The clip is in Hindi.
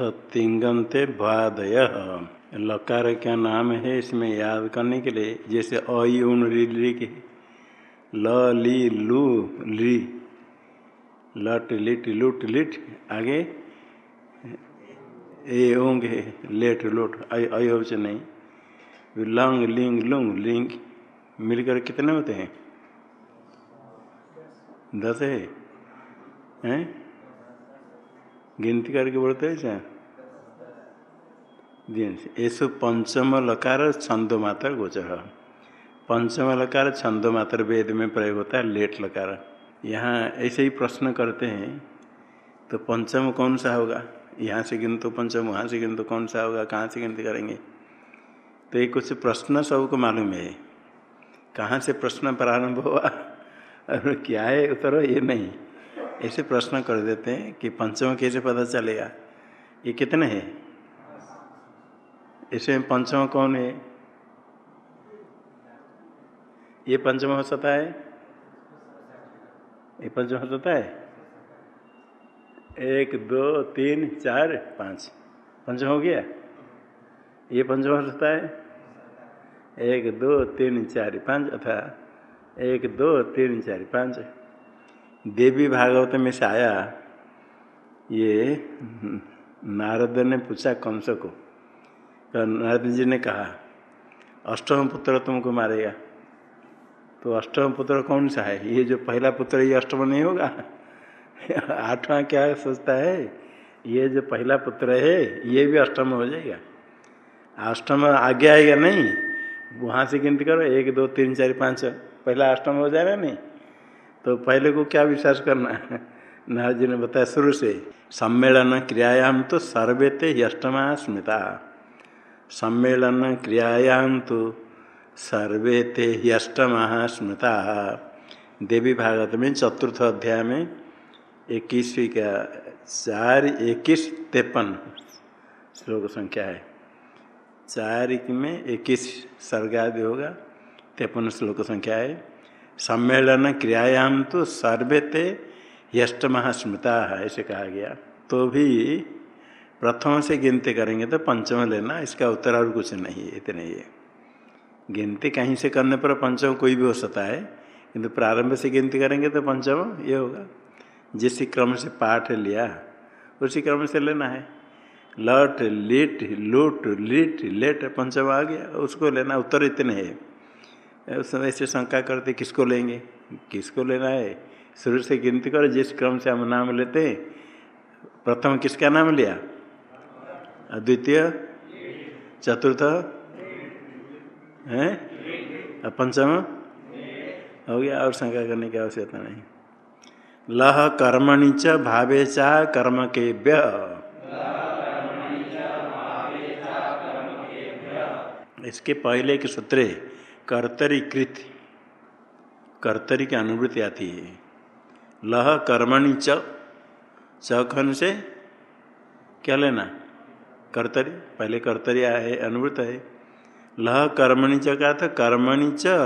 तिंगंते भादय। लकार क्या नाम है इसमें याद करने के लिए? जैसे अयुन री ली ल ली लू ली। लट लिट लुट लिट। आगे? ए ओंग लेट लुट। अयोच नहीं। लंग, लिंग, लुंग, लिंग। मिलकर कितने होते हैं? दस है। हैं? गिनती करके बोलते हैं क्या? ऐसु पंचम लकार छंदो मात्र गोचर पंचम लकार छंदो मात्र वेद में प्रयोग होता है लेट लकार यहाँ ऐसे ही प्रश्न करते हैं तो पंचम कौन सा होगा यहाँ से गिन तो पंचम वहाँ से गिन तो कौन सा होगा कहाँ से गिनती करेंगे तो ये कुछ प्रश्न सबको मालूम है कहाँ से प्रश्न प्रारंभ हुआ और क्या है उत्तर ये नहीं ऐसे प्रश्न कर देते हैं कि पंचम कैसे पता चलेगा ये कितने हैं इसमें पंचम कौन है? ये पंचम हो सकता है? ये पंचम हो सकता है? एक, दो, तीन, चार, पाँच। पंचम हो गया? ये पंचम हो सकता है? एक, दो, तीन, चार, पाँच, अथा, एक, दो, तीन, चार, पाँच। देवी भागवत में से आया, ये नारद ने पूछा कंस को तो नारद जी ने कहा, अष्टम पुत्र तुमको मारेगा। तो अष्टम पुत्र कौन सा है? ये जो पहला पुत्र ये अष्टम नहीं होगा? आठवां क्या सोचता है? ये जो पहला पुत्र है, ये भी अष्टम हो जाएगा। अष्टम आगे आएगा नहीं। वहाँ से गिनती करो, एक, दो, तीन, चार, पाँच पहला अष्टम हो जाएगा नहीं? तो पहले को क्या विश्वास करना? है नारद जी ने बताया, शुरू से, सम्मेलन क्रियायाम तो सर्वे ते अष्टमा स्मृता। सम्मेलन क्रियायाम तो सर्वे ते अष्टमा स्मृता। देवी भागवत में चतुर्थ अध्याय में इक्कीसवीं का चार, इक्कीस तिरपन श्लोक संख्या है। चार में इक्कीस सर्गादि होगा, तिरपन श्लोक संख्या है। सम्मेलन क्रियायाम तो सर्वे ते यष्ट महास्मृता ऐसे कहा गया। तो भी प्रथम से गिनती करेंगे तो पंचम लेना, इसका उत्तर और कुछ नहीं है, इतने ही गिनती कहीं से करने पर पंचम कोई भी हो सकता है, किंतु प्रारंभ से गिनती करेंगे तो पंचम ये होगा। जिस क्रम से पाठ लिया, उसी क्रम से लेना है। लट, लिट, लूट, लिट, लेट, पंचम आ गया, उसको लेना उत्तर इतने है। उस समय ऐसे शंका करते, किसको लेंगे? किसको लेना है? शुरू से गिनती करो, जिस क्रम से हम नाम लेते हैं प्रथम किसका नाम लिया? द्वितीय चतुर्थ? है? पंचम? हो गया, और शंका करने की आवश्यकता नहीं। लह कर्मणि च भावे चा कर्म के व्य इसके पहले के सूत्र, कर्तरी कृत, कर्तरी की अनुभूति आती है। लह कर्मणि च चखन से क्या लेना? कर्तरी पहले कर्तरी है अनवृत है लह कर्मणि च का था कर्मणि च